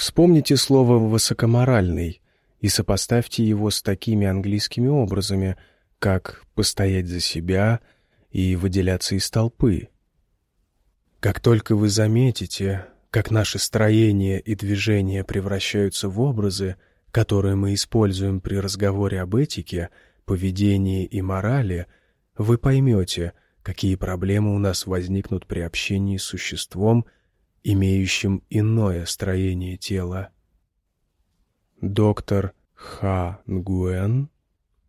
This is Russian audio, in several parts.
Вспомните слово «высокоморальный» и сопоставьте его с такими английскими образами, как «постоять за себя» и «выделяться из толпы». Как только вы заметите, как наши строения и движения превращаются в образы, которые мы используем при разговоре об этике, поведении и морали, вы поймете, какие проблемы у нас возникнут при общении с существом, имеющим иное строение тела. Доктор Ха Нгуэн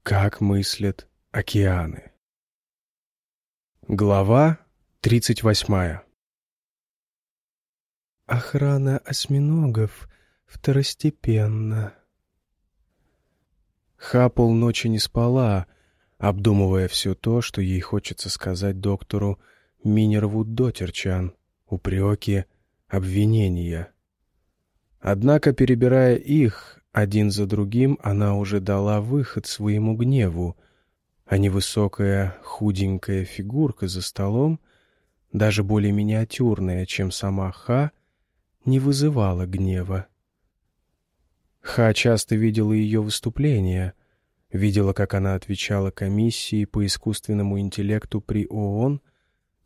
«Как мыслят океаны». Глава тридцать восьмая. Охрана осьминогов второстепенна. Ха полночи не спала, обдумывая все то, что ей хочется сказать доктору Минерву Дотерчан, упреки, обвинения. Однако, перебирая их один за другим, она уже дала выход своему гневу, а невысокая худенькая фигурка за столом, даже более миниатюрная, чем сама Ха, не вызывала гнева. Ха часто видела ее выступления, видела, как она отвечала комиссии по искусственному интеллекту при ООН,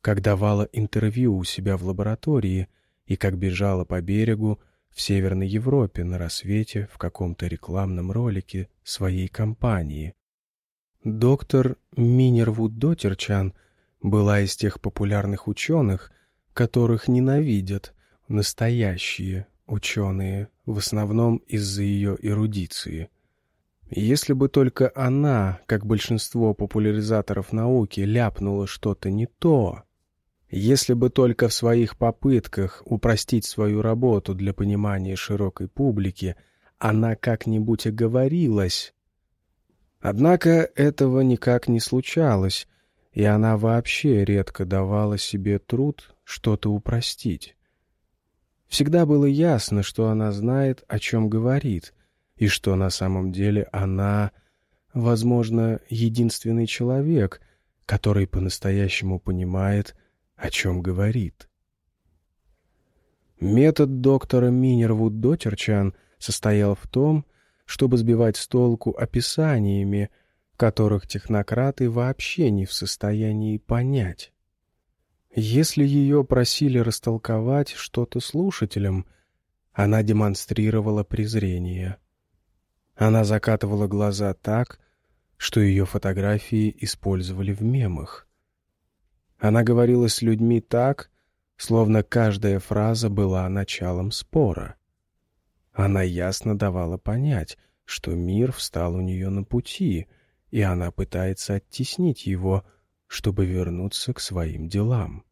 как давала интервью у себя в лаборатории и как бежала по берегу в Северной Европе на рассвете в каком-то рекламном ролике своей компании. Доктор Минервуд Дотерчан была из тех популярных ученых, которых ненавидят, настоящие ученые, в основном из-за ее эрудиции. Если бы только она, как большинство популяризаторов науки, ляпнула что-то не то, если бы только в своих попытках упростить свою работу для понимания широкой публики она как-нибудь оговорилась. Однако этого никак не случалось, и она вообще редко давала себе труд что-то упростить. Всегда было ясно, что она знает, о чем говорит, и что на самом деле она, возможно, единственный человек, который по-настоящему понимает, о чем говорит. Метод доктора Минервуд Дотерчан состоял в том, чтобы сбивать с толку описаниями, которых технократы вообще не в состоянии понять. Если ее просили растолковать что-то слушателям, она демонстрировала презрение. Она закатывала глаза так, что ее фотографии использовали в мемах. Она говорила с людьми так, словно каждая фраза была началом спора. Она ясно давала понять, что мир встал у нее на пути, и она пытается оттеснить его — чтобы вернуться к своим делам.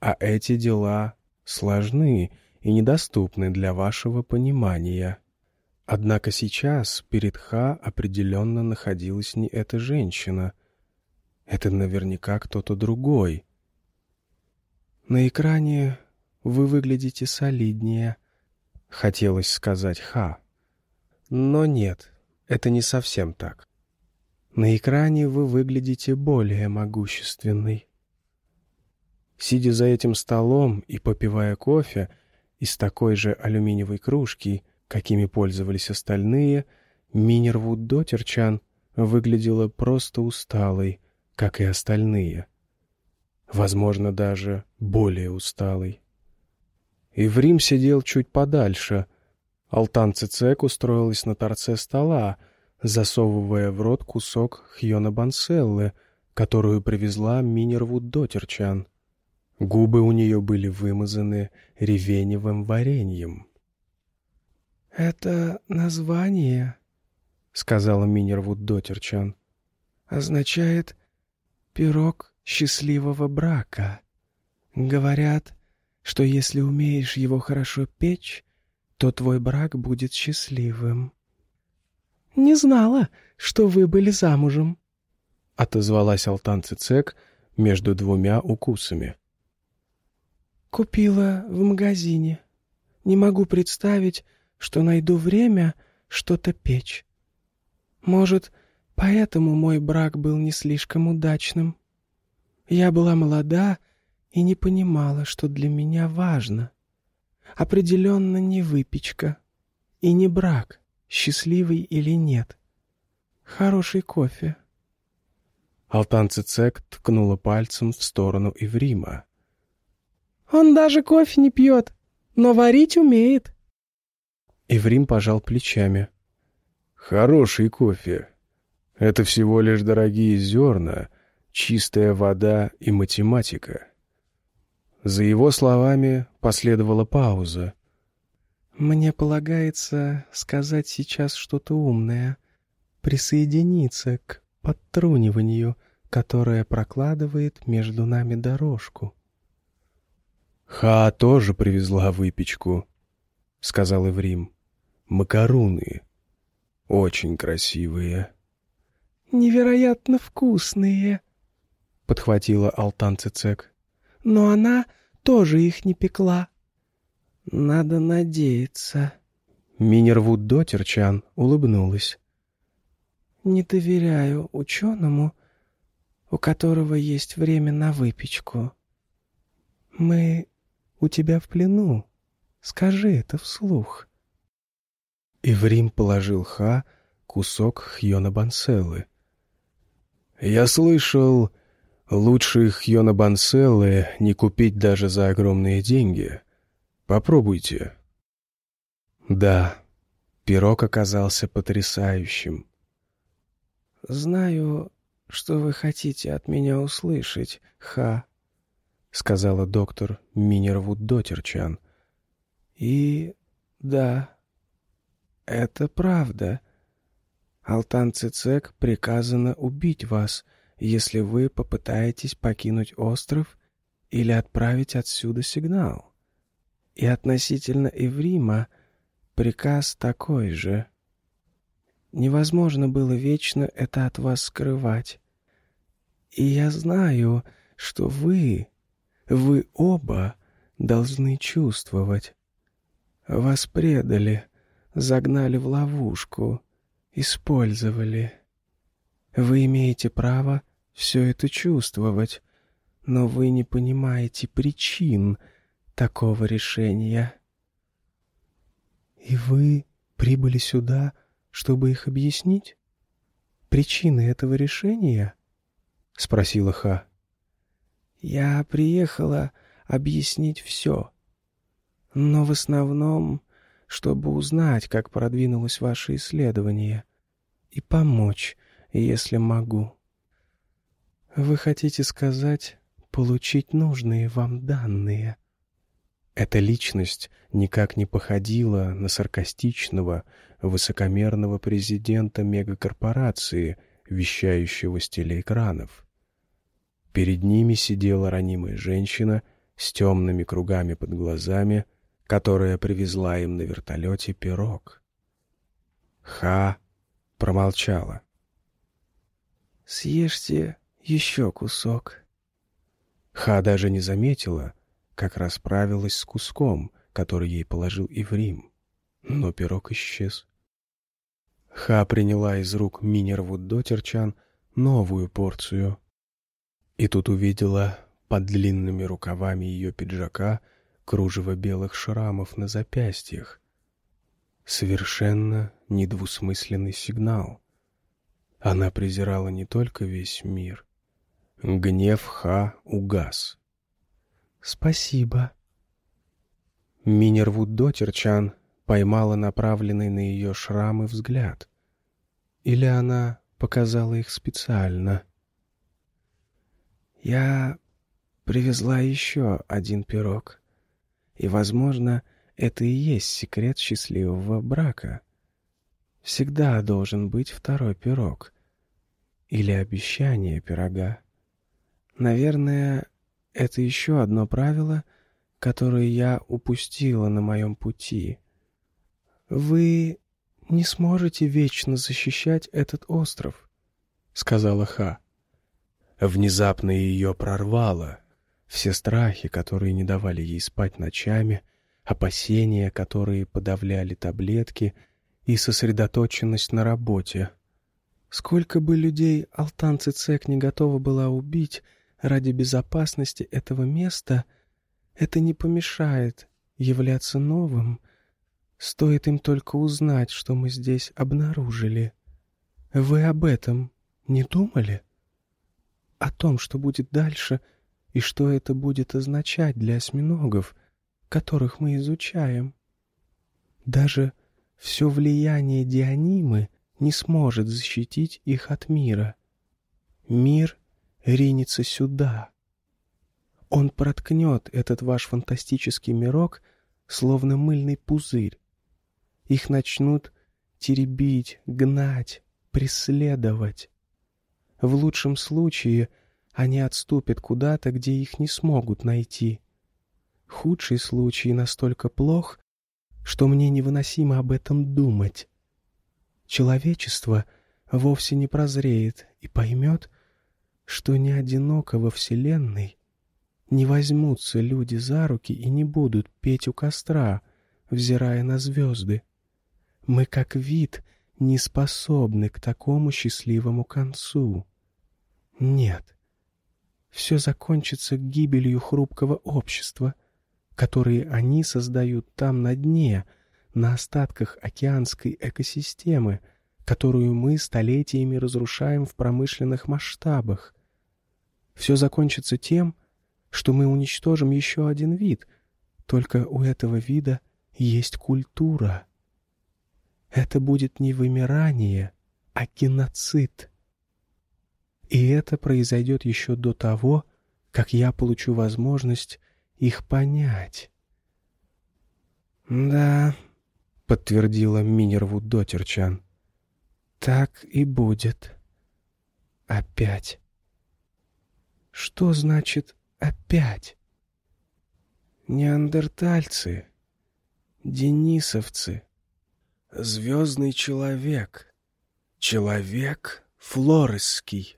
А эти дела сложны и недоступны для вашего понимания. Однако сейчас перед Ха определенно находилась не эта женщина. Это наверняка кто-то другой. «На экране вы выглядите солиднее», — хотелось сказать Ха. Но нет, это не совсем так. На экране вы выглядите более могущественной. Сидя за этим столом и попивая кофе из такой же алюминиевой кружки, какими пользовались остальные, Минервуд Дотерчан выглядела просто усталой, как и остальные. Возможно, даже более усталой. И в Рим сидел чуть подальше. Алтан Цицек устроилась на торце стола, засовывая в рот кусок хьона банселлы, которую привезла Минервуд Дотерчан. Губы у нее были вымазаны ревеневым вареньем. «Это название», — сказала Минервуд Дотерчан, — «означает «пирог счастливого брака». Говорят, что если умеешь его хорошо печь, то твой брак будет счастливым. «Не знала, что вы были замужем», — отозвалась Алтан Цицек между двумя укусами. «Купила в магазине. Не могу представить, что найду время что-то печь. Может, поэтому мой брак был не слишком удачным. Я была молода и не понимала, что для меня важно. определенно не выпечка и не брак, счастливый или нет. Хороший кофе. Алтан Цицек ткнула пальцем в сторону Иврима. «Он даже кофе не пьет, но варить умеет». Иврим пожал плечами. «Хороший кофе. Это всего лишь дорогие зерна, чистая вода и математика». За его словами последовала пауза. «Мне полагается сказать сейчас что-то умное, присоединиться к подтруниванию, которое прокладывает между нами дорожку». «Ха тоже привезла выпечку», — сказал Иврим. «Макаруны. Очень красивые». «Невероятно вкусные», — подхватила Алтан Цицек но она тоже их не пекла. Надо надеяться. Минервуд Дотерчан улыбнулась. Не доверяю ученому, у которого есть время на выпечку. Мы у тебя в плену. Скажи это вслух. Иврим положил Ха кусок Хьона Банселлы. «Я слышал, Лучше Хьона Банселлы не купить даже за огромные деньги. Попробуйте. Да, пирог оказался потрясающим. «Знаю, что вы хотите от меня услышать, Ха», — сказала доктор Минервуд Дотерчан. «И да, это правда. Алтан Цицек приказано убить вас, если вы попытаетесь покинуть остров или отправить отсюда сигнал. И относительно Эврима приказ такой же. Невозможно было вечно это от вас скрывать. И я знаю, что вы, вы оба должны чувствовать. Вас предали, загнали в ловушку, использовали. Вы имеете право все это чувствовать, но вы не понимаете причин такого решения. И вы прибыли сюда, чтобы их объяснить? Причины этого решения? — спросила Ха. Я приехала объяснить все, но в основном, чтобы узнать, как продвинулось ваше исследование, и помочь если могу. Вы хотите сказать, получить нужные вам данные? Эта личность никак не походила на саркастичного, высокомерного президента мегакорпорации, вещающего с телеэкранов. Перед ними сидела ранимая женщина с темными кругами под глазами, которая привезла им на вертолете пирог. Ха промолчала. Съешьте еще кусок». Ха даже не заметила, как расправилась с куском, который ей положил Иврим, но пирог исчез. Ха приняла из рук Минервуд Дотерчан новую порцию. И тут увидела под длинными рукавами ее пиджака кружево белых шрамов на запястьях. Совершенно недвусмысленный сигнал. Она презирала не только весь мир. Гнев Ха угас. «Спасибо». Минервуд Дотерчан поймала направленный на ее шрамы взгляд. Или она показала их специально? «Я привезла еще один пирог, и, возможно, это и есть секрет счастливого брака. Всегда должен быть второй пирог, или обещание пирога. Наверное, это еще одно правило, которое я упустила на моем пути. Вы не сможете вечно защищать этот остров, — сказала Ха. Внезапно ее прорвало. Все страхи, которые не давали ей спать ночами, опасения, которые подавляли таблетки и сосредоточенность на работе — Сколько бы людей Алтан Цицек не готова была убить ради безопасности этого места, это не помешает являться новым, стоит им только узнать, что мы здесь обнаружили. Вы об этом не думали? О том, что будет дальше и что это будет означать для осьминогов, которых мы изучаем. Даже все влияние Дионимы не сможет защитить их от мира. Мир ринется сюда. Он проткнет этот ваш фантастический мирок, словно мыльный пузырь. Их начнут теребить, гнать, преследовать. В лучшем случае они отступят куда-то, где их не смогут найти. Худший случай настолько плох, что мне невыносимо об этом думать. Человечество вовсе не прозреет и поймет, что не одиноко во Вселенной не возьмутся люди за руки и не будут петь у костра, взирая на звезды. Мы, как вид, не способны к такому счастливому концу. Нет. Все закончится гибелью хрупкого общества, которое они создают там на дне, на остатках океанской экосистемы, которую мы столетиями разрушаем в промышленных масштабах. Все закончится тем, что мы уничтожим еще один вид, только у этого вида есть культура. Это будет не вымирание, а геноцид. И это произойдет еще до того, как я получу возможность их понять. «Да», — подтвердила Минерву Дотерчан, — «так и будет. Опять». «Что значит «опять»?» «Неандертальцы, денисовцы, Звездный человек. Человек флоресский.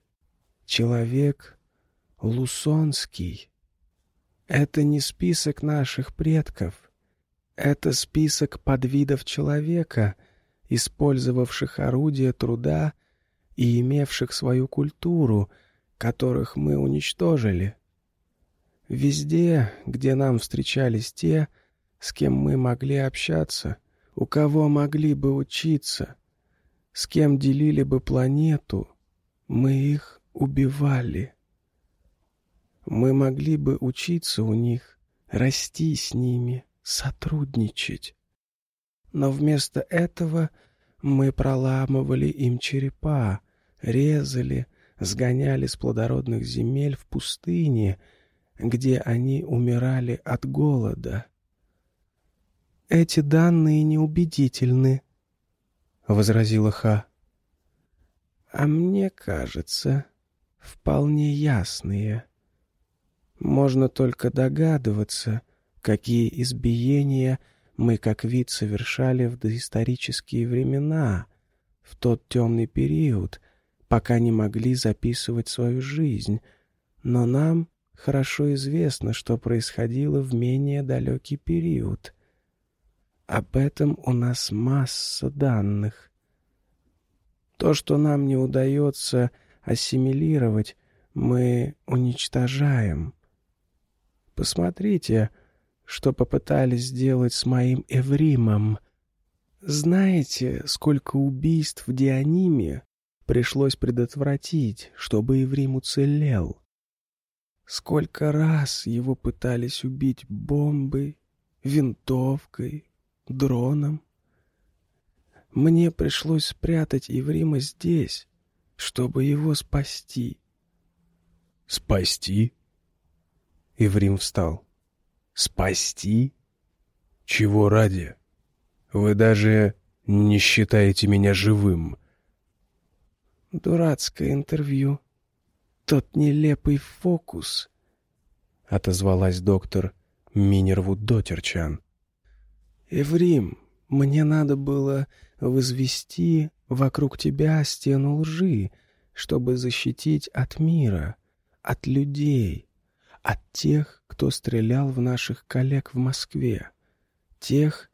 Человек лусонский. Это не список наших предков. Это список подвидов человека, использовавших орудия труда и имевших свою культуру, которых мы уничтожили. Везде, где нам встречались те, с кем мы могли общаться — у кого могли бы учиться, с кем делили бы планету, мы их убивали. Мы могли бы учиться у них, расти с ними, сотрудничать. Но вместо этого мы проламывали им черепа, резали, сгоняли с плодородных земель в пустыне, где они умирали от голода. «Эти данные неубедительны», — возразила Ха. «А мне кажется, вполне ясные. Можно только догадываться, какие избиения мы как вид совершали в доисторические времена, в тот темный период, пока не могли записывать свою жизнь, но нам хорошо известно, что происходило в менее далекий период. Об этом у нас масса данных. То, что нам не удается ассимилировать, мы уничтожаем. Посмотрите, что попытались сделать с моим Эвримом. Знаете, сколько убийств в Дианиме пришлось предотвратить, чтобы Эврим уцелел? Сколько раз его пытались убить бомбой, винтовкой, дроном. Мне пришлось спрятать Иврима здесь, чтобы его спасти. «Спасти?» Иврим встал. «Спасти? Чего ради? Вы даже не считаете меня живым?» «Дурацкое интервью. Тот нелепый фокус», — отозвалась доктор Минервуд Дотерчан. «Эврим, мне надо было возвести вокруг тебя стену лжи, чтобы защитить от мира, от людей, от тех, кто стрелял в наших коллег в Москве, тех,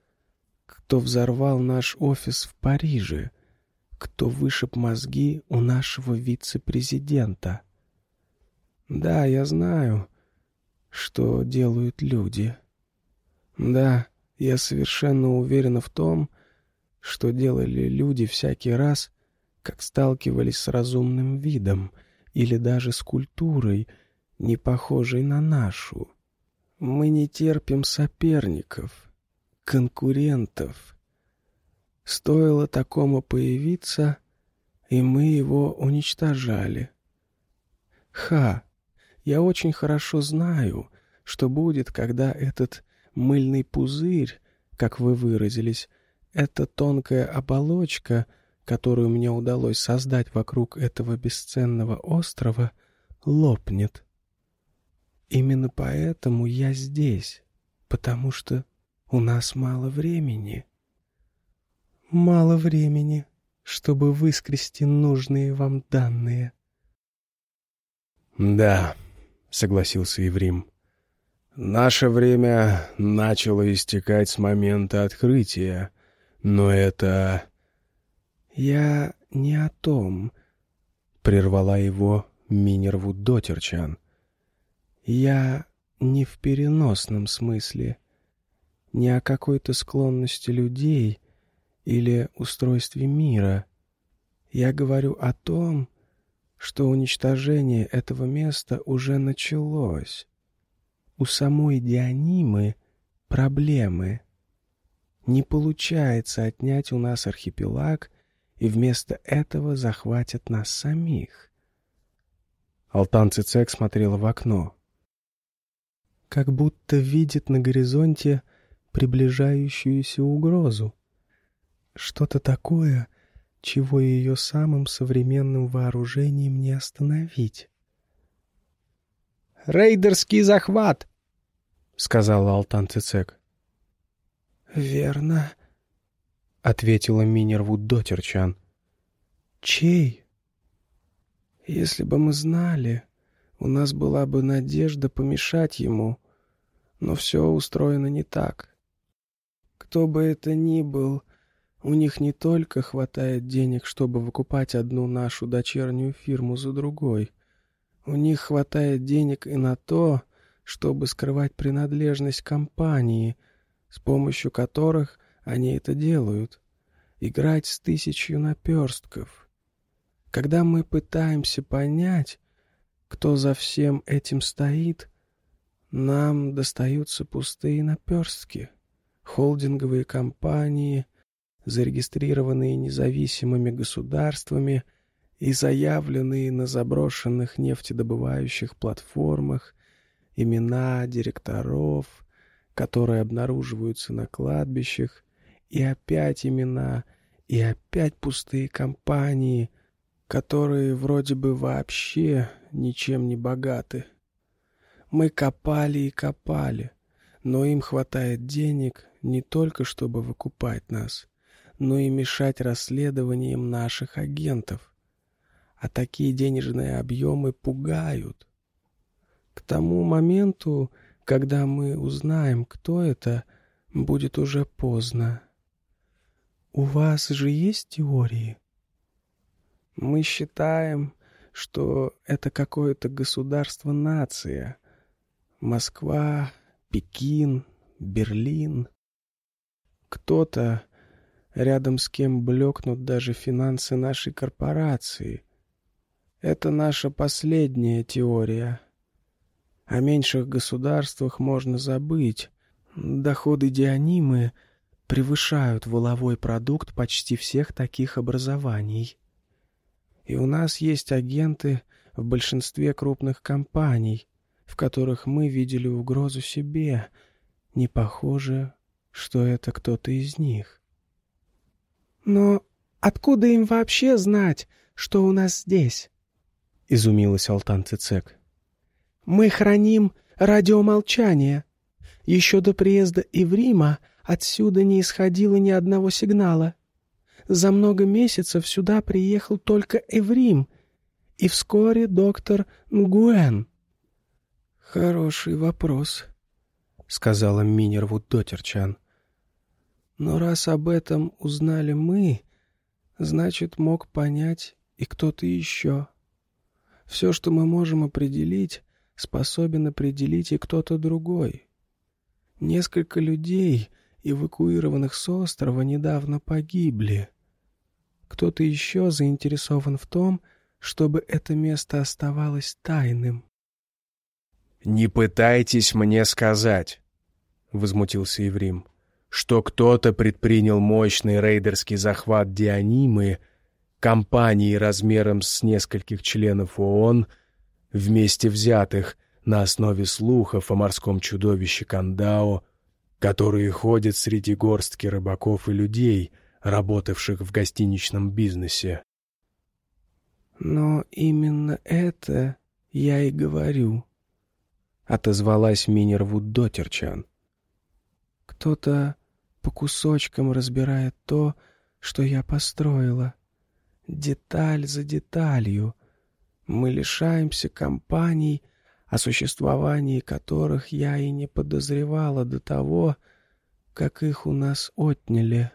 кто взорвал наш офис в Париже, кто вышиб мозги у нашего вице-президента. Да, я знаю, что делают люди». Да, я совершенно уверена в том, что делали люди всякий раз, как сталкивались с разумным видом или даже с культурой, не похожей на нашу. Мы не терпим соперников, конкурентов. Стоило такому появиться, и мы его уничтожали. Ха, я очень хорошо знаю, что будет, когда этот мыльный пузырь, как вы выразились, эта тонкая оболочка, которую мне удалось создать вокруг этого бесценного острова, лопнет. Именно поэтому я здесь, потому что у нас мало времени. Мало времени, чтобы выскрести нужные вам данные. Да, согласился Еврим. Наше время начало истекать с момента открытия, но это... Я не о том, прервала его Минервуд Дотерчан. Я не в переносном смысле, не о какой-то склонности людей или устройстве мира. Я говорю о том, что уничтожение этого места уже началось. У самой Дионимы проблемы. Не получается отнять у нас архипелаг, и вместо этого захватят нас самих. Алтан Цицек смотрела в окно как будто видит на горизонте приближающуюся угрозу. Что-то такое, чего ее самым современным вооружением не остановить. «Рейдерский захват!» — сказал Алтан Цицек. «Верно», — ответила Минервуд Дотерчан. «Чей?» «Если бы мы знали, у нас была бы надежда помешать ему, но все устроено не так. Кто бы это ни был, у них не только хватает денег, чтобы выкупать одну нашу дочернюю фирму за другой. У них хватает денег и на то, чтобы скрывать принадлежность компании, с помощью которых они это делают. Играть с тысячью наперстков. Когда мы пытаемся понять, кто за всем этим стоит, нам достаются пустые наперстки, холдинговые компании, зарегистрированные независимыми государствами и заявленные на заброшенных нефтедобывающих платформах имена директоров, которые обнаруживаются на кладбищах, и опять имена, и опять пустые компании, которые вроде бы вообще ничем не богаты. Мы копали и копали, но им хватает денег не только чтобы выкупать нас, но и мешать расследованиям наших агентов. А такие денежные объемы пугают. К тому моменту, когда мы узнаем, кто это, будет уже поздно. У вас же есть теории? Мы считаем, что это какое-то государство-нация — Москва, Пекин, Берлин. Кто-то, рядом с кем блекнут даже финансы нашей корпорации. Это наша последняя теория. О меньших государствах можно забыть. Доходы Дионимы превышают воловой продукт почти всех таких образований. И у нас есть агенты в большинстве крупных компаний, в которых мы видели угрозу себе. Не похоже, что это кто-то из них. «Но откуда им вообще знать, что у нас здесь?» — изумилась Алтан Цицек. «Мы храним радиомолчание. Еще до приезда Иврима отсюда не исходило ни одного сигнала. За много месяцев сюда приехал только Эврим, и вскоре доктор Нгуэн. «Хороший вопрос», — сказала Минервуд Дотерчан. «Но раз об этом узнали мы, значит, мог понять и кто-то еще. Все, что мы можем определить, способен определить и кто-то другой. Несколько людей, эвакуированных с острова, недавно погибли. Кто-то еще заинтересован в том, чтобы это место оставалось тайным. «Не пытайтесь мне сказать», — возмутился Еврим, «что кто-то предпринял мощный рейдерский захват Дианимы, компании размером с нескольких членов ООН, вместе взятых на основе слухов о морском чудовище Кандао, которые ходят среди горстки рыбаков и людей, работавших в гостиничном бизнесе. «Но именно это я и говорю», — отозвалась Минервуд Дотерчан. «Кто-то по кусочкам разбирает то, что я построила. Деталь за деталью. Мы лишаемся компаний, о существовании которых я и не подозревала до того, как их у нас отняли».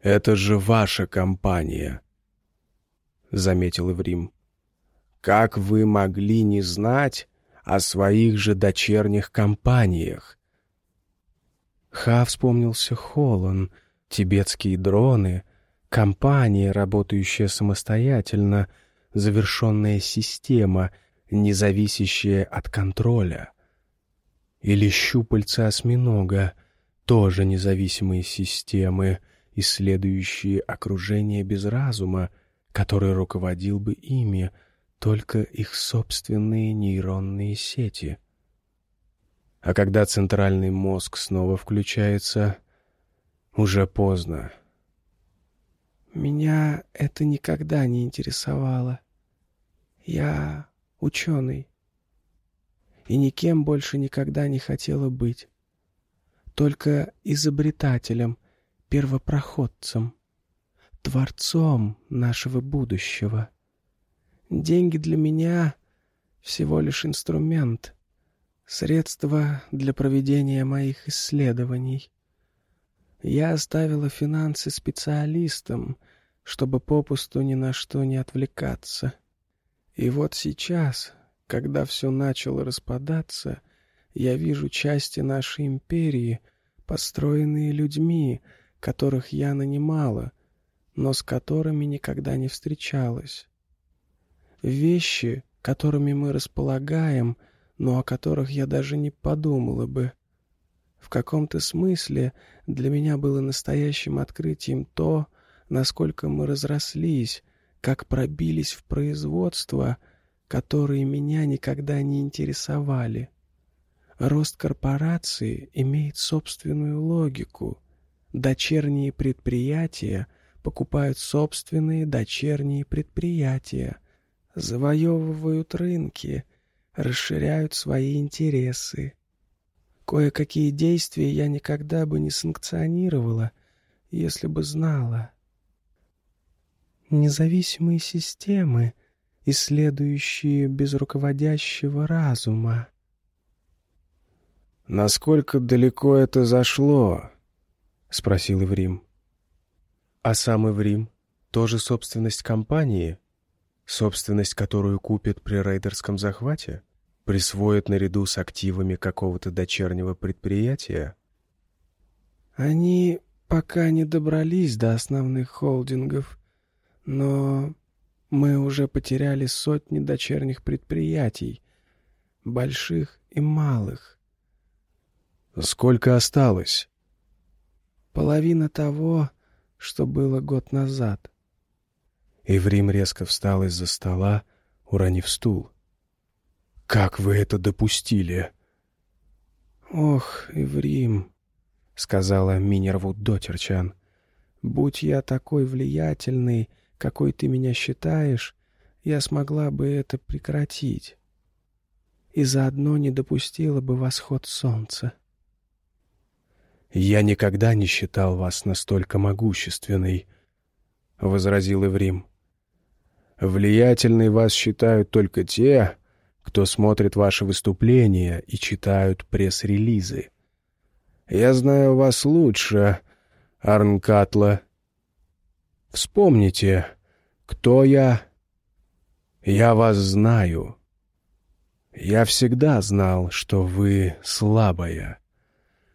«Это же ваша компания», заметил Иврим. «Как вы могли не знать о своих же дочерних компаниях?» Ха вспомнился Холлан, тибетские дроны, компания, работающая самостоятельно, завершенная система, не зависящая от контроля. Или щупальца осьминога, тоже независимые системы, исследующие окружение без разума, который руководил бы ими, только их собственные нейронные сети. А когда центральный мозг снова включается, уже поздно. Меня это никогда не интересовало. Я ученый. И никем больше никогда не хотела быть. Только изобретателем, первопроходцем творцом нашего будущего. Деньги для меня — всего лишь инструмент, средство для проведения моих исследований. Я оставила финансы специалистам, чтобы попусту ни на что не отвлекаться. И вот сейчас, когда все начало распадаться, я вижу части нашей империи, построенные людьми, которых я нанимала — но с которыми никогда не встречалась. Вещи, которыми мы располагаем, но о которых я даже не подумала бы. В каком-то смысле для меня было настоящим открытием то, насколько мы разрослись, как пробились в производство, которые меня никогда не интересовали. Рост корпорации имеет собственную логику. Дочерние предприятия — покупают собственные дочерние предприятия, завоевывают рынки, расширяют свои интересы. Кое-какие действия я никогда бы не санкционировала, если бы знала. Независимые системы, исследующие без руководящего разума. «Насколько далеко это зашло?» — спросил Иврим. А сам Эврим тоже собственность компании? Собственность, которую купят при рейдерском захвате? Присвоят наряду с активами какого-то дочернего предприятия? Они пока не добрались до основных холдингов, но мы уже потеряли сотни дочерних предприятий, больших и малых. Сколько осталось? Половина того, что было год назад. Иврим резко встал из-за стола, уронив стул. «Как вы это допустили?» «Ох, Иврим», — сказала Минервуд Дотерчан, — «будь я такой влиятельный, какой ты меня считаешь, я смогла бы это прекратить и заодно не допустила бы восход солнца». «Я никогда не считал вас настолько могущественной», — возразил Эврим. «Влиятельной вас считают только те, кто смотрит ваши выступления и читают пресс-релизы. Я знаю вас лучше, Арнкатла. Вспомните, кто я? Я вас знаю. Я всегда знал, что вы слабая»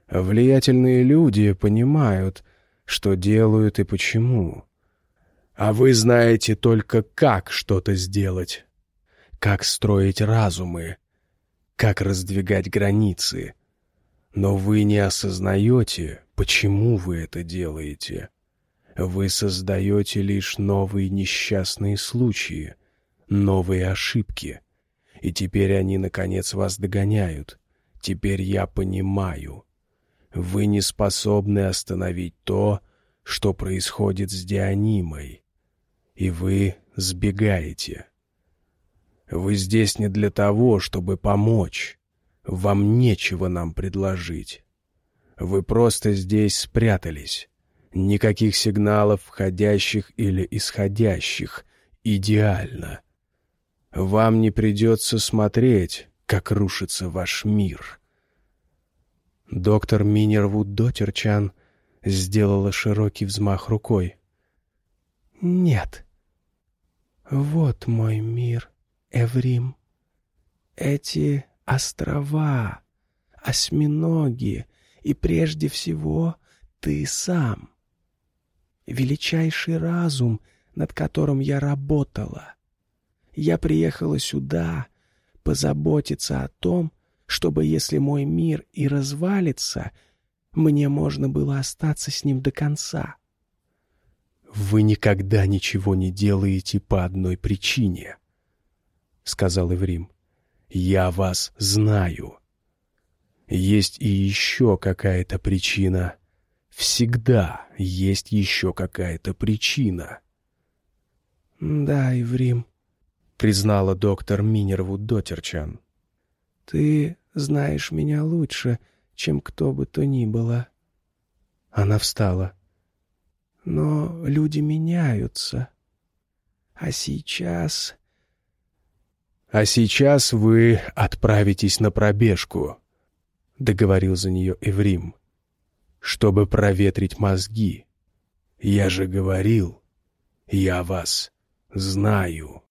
Влиятельные люди понимают, что делают и почему. А вы знаете только, как что-то сделать, как строить разумы, как раздвигать границы. Но вы не осознаете, почему вы это делаете. Вы создаете лишь новые несчастные случаи, новые ошибки. И теперь они, наконец, вас догоняют. Теперь я понимаю. Вы не способны остановить то, что происходит с Дионимой. И вы сбегаете. Вы здесь не для того, чтобы помочь. Вам нечего нам предложить. Вы просто здесь спрятались. Никаких сигналов, входящих или исходящих. Идеально. Вам не придется смотреть, как рушится ваш мир. Доктор Минервуд Дотерчан сделала широкий взмах рукой. «Нет. Вот мой мир, Эврим. Эти острова, осьминоги и прежде всего ты сам величайший разум, над которым я работала. Я приехала сюда позаботиться о том, чтобы, если мой мир и развалится, мне можно было остаться с ним до конца. «Вы никогда ничего не делаете по одной причине», — сказал Эврим. «Я вас знаю. Есть и еще какая-то причина, Всегда есть еще какая-то причина. «Да, Иврим», — признала доктор Минервуд Дотерчан. «Ты знаешь меня лучше, чем кто бы то ни было». Она встала. «Но люди меняются. А сейчас...» «А сейчас вы отправитесь на пробежку», — договорил за нее Эврим чтобы проветрить мозги. Я же говорил, я вас знаю».